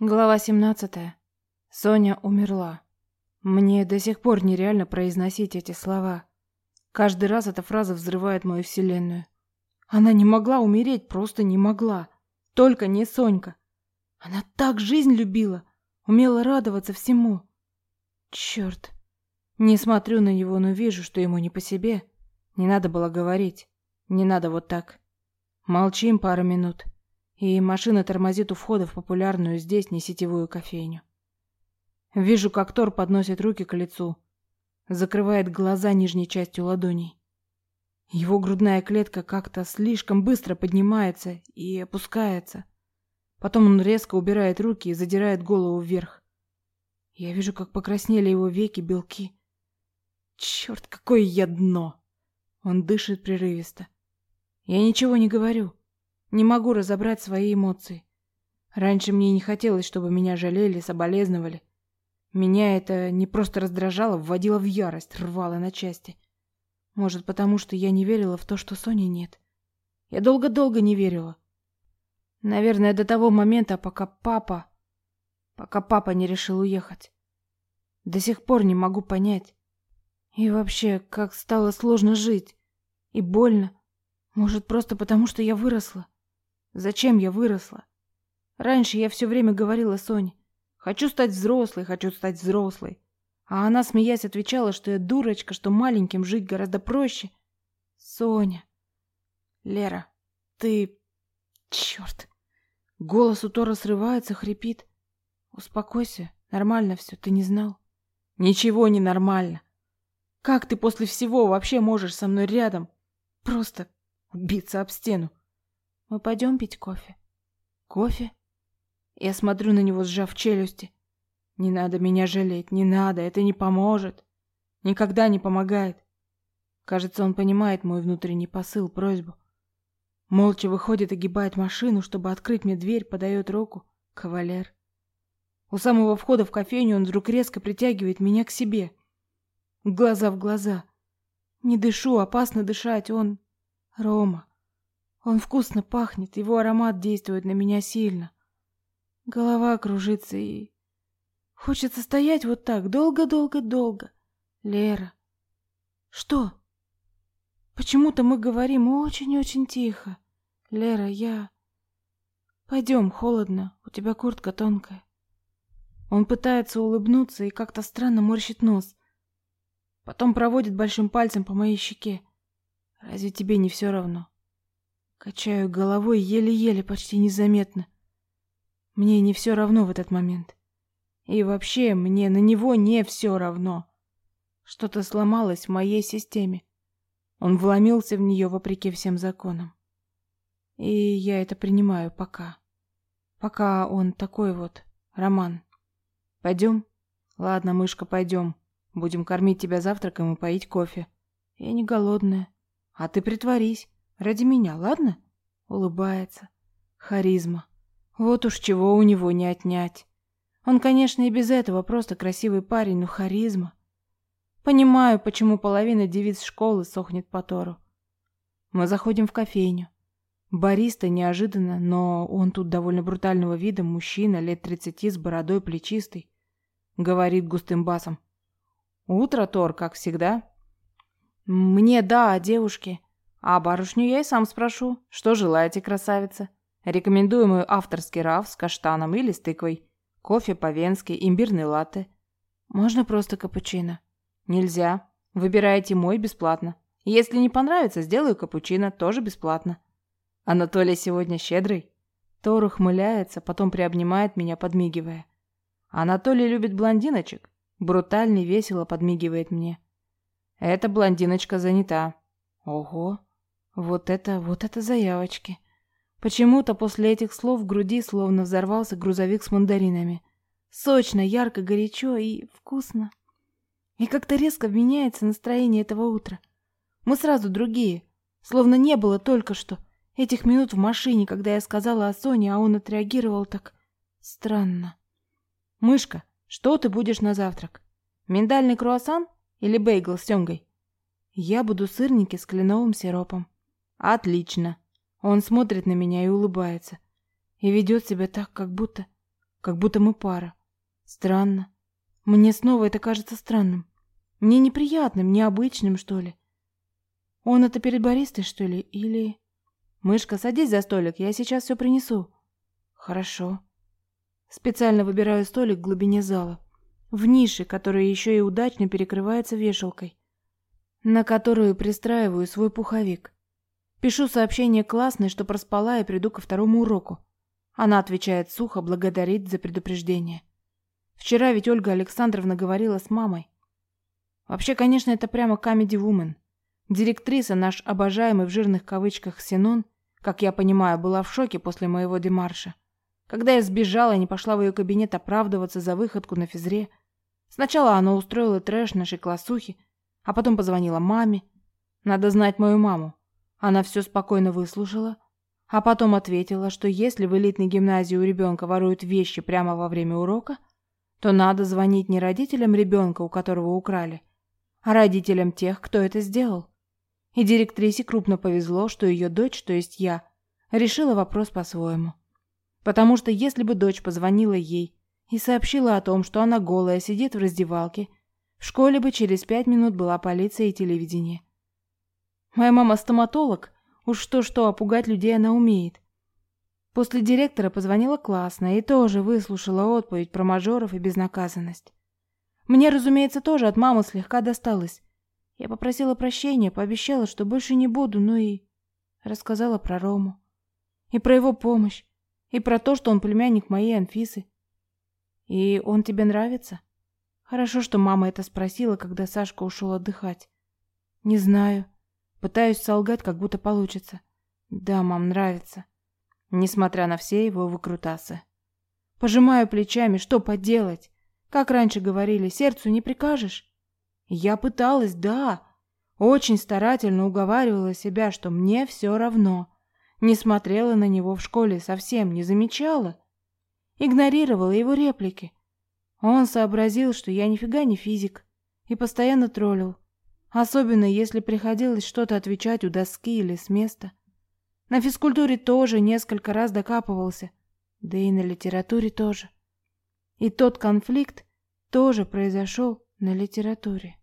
Глава 17. Соня умерла. Мне до сих пор нереально произносить эти слова. Каждый раз эта фраза взрывает мою вселенную. Она не могла умереть, просто не могла. Только не Сонька. Она так жизнь любила, умела радоваться всему. Черт. Не смотрю на него, но вижу, что ему не по себе. Не надо было говорить. Не надо вот так. Молчим пару минут и машина тормозит у входа в популярную здесь несетевую кофейню. Вижу, как Тор подносит руки к лицу, закрывает глаза нижней частью ладоней. Его грудная клетка как-то слишком быстро поднимается и опускается. Потом он резко убирает руки и задирает голову вверх. Я вижу, как покраснели его веки, белки. Черт, какое я дно! Он дышит прерывисто. Я ничего не говорю. Не могу разобрать свои эмоции. Раньше мне не хотелось, чтобы меня жалели, соболезновали. Меня это не просто раздражало, вводило в ярость, рвало на части. Может, потому что я не верила в то, что Сони нет. Я долго-долго не верила. Наверное, до того момента, пока папа... Пока папа не решил уехать. До сих пор не могу понять. И вообще, как стало сложно жить. И больно. Может, просто потому, что я выросла. Зачем я выросла? Раньше я все время говорила Соне, хочу стать взрослой, хочу стать взрослой. А она, смеясь, отвечала, что я дурочка, что маленьким жить гораздо проще. Соня. Лера, ты... Черт. Голос у Тора срывается, хрипит. Успокойся, нормально все, ты не знал? Ничего не нормально. Как ты после всего вообще можешь со мной рядом? Просто убиться об стену. Мы пойдем пить кофе? Кофе? Я смотрю на него, сжав челюсти. Не надо меня жалеть, не надо, это не поможет. Никогда не помогает. Кажется, он понимает мой внутренний посыл, просьбу. Молча выходит, огибает машину, чтобы открыть мне дверь, подает руку. Кавалер. У самого входа в кофейню он вдруг резко притягивает меня к себе. Глаза в глаза. Не дышу, опасно дышать, он... Рома. Он вкусно пахнет, его аромат действует на меня сильно. Голова кружится и... Хочется стоять вот так, долго-долго-долго. Лера. Что? Почему-то мы говорим очень-очень тихо. Лера, я... Пойдем, холодно, у тебя куртка тонкая. Он пытается улыбнуться и как-то странно морщит нос. Потом проводит большим пальцем по моей щеке. Разве тебе не все равно? Качаю головой еле-еле, почти незаметно. Мне не все равно в этот момент. И вообще, мне на него не все равно. Что-то сломалось в моей системе. Он вломился в нее вопреки всем законам. И я это принимаю пока. Пока он такой вот, Роман. Пойдем? Ладно, мышка, пойдем. Будем кормить тебя завтраком и поить кофе. Я не голодная. А ты притворись. Ради меня, ладно? Улыбается. Харизма. Вот уж чего у него не отнять. Он, конечно, и без этого просто красивый парень, но харизма. Понимаю, почему половина девиц школы сохнет по Тору. Мы заходим в кофейню. Бариста неожиданно, но он тут довольно брутального вида, мужчина, лет тридцати, с бородой плечистый. Говорит густым басом. «Утро, Тор, как всегда?» «Мне да, а девушке?» А барышню я и сам спрошу. Что желаете, красавица? Рекомендую мой авторский раф с каштаном или с тыквой. Кофе по-венски, имбирный латте. Можно просто капучино? Нельзя. Выбирайте мой бесплатно. Если не понравится, сделаю капучино, тоже бесплатно. Анатолий сегодня щедрый. Тор ухмыляется, потом приобнимает меня, подмигивая. Анатолий любит блондиночек. Брутальный, весело подмигивает мне. Эта блондиночка занята. Ого. Вот это, вот это заявочки. Почему-то после этих слов в груди словно взорвался грузовик с мандаринами. Сочно, ярко, горячо и вкусно. И как-то резко меняется настроение этого утра. Мы сразу другие. Словно не было только что этих минут в машине, когда я сказала о Соне, а он отреагировал так странно. «Мышка, что ты будешь на завтрак? Миндальный круассан или бейгл с семгой?» «Я буду сырники с кленовым сиропом». Отлично. Он смотрит на меня и улыбается. И ведет себя так, как будто... как будто мы пара. Странно. Мне снова это кажется странным. Мне неприятным, необычным, что ли. Он это перед баристой, что ли, или... Мышка, садись за столик, я сейчас все принесу. Хорошо. Специально выбираю столик в глубине зала, в нише, которая еще и удачно перекрывается вешалкой, на которую пристраиваю свой пуховик. Пишу сообщение классной, что проспала и приду ко второму уроку. Она отвечает сухо, благодарит за предупреждение. Вчера ведь Ольга Александровна говорила с мамой. Вообще, конечно, это прямо woman. Директриса, наш обожаемый в жирных кавычках Синон, как я понимаю, была в шоке после моего демарша. Когда я сбежала и не пошла в ее кабинет оправдываться за выходку на физре, сначала она устроила трэш нашей классухи, а потом позвонила маме. Надо знать мою маму. Она все спокойно выслушала, а потом ответила, что если в элитной гимназии у ребенка воруют вещи прямо во время урока, то надо звонить не родителям ребенка, у которого украли, а родителям тех, кто это сделал. И директрисе крупно повезло, что ее дочь, то есть я, решила вопрос по-своему. Потому что если бы дочь позвонила ей и сообщила о том, что она голая сидит в раздевалке, в школе бы через пять минут была полиция и телевидение. Моя мама стоматолог, уж что-что, опугать людей она умеет. После директора позвонила классная и тоже выслушала отповедь про мажоров и безнаказанность. Мне, разумеется, тоже от мамы слегка досталось. Я попросила прощения, пообещала, что больше не буду, ну и рассказала про Рому. И про его помощь, и про то, что он племянник моей Анфисы. И он тебе нравится? Хорошо, что мама это спросила, когда Сашка ушел отдыхать. Не знаю. Пытаюсь солгать, как будто получится. Да, мам, нравится. Несмотря на все его выкрутасы. Пожимаю плечами, что поделать? Как раньше говорили, сердцу не прикажешь. Я пыталась, да. Очень старательно уговаривала себя, что мне все равно. Не смотрела на него в школе совсем, не замечала. Игнорировала его реплики. Он сообразил, что я нифига не физик, и постоянно троллил. Особенно, если приходилось что-то отвечать у доски или с места. На физкультуре тоже несколько раз докапывался, да и на литературе тоже. И тот конфликт тоже произошел на литературе.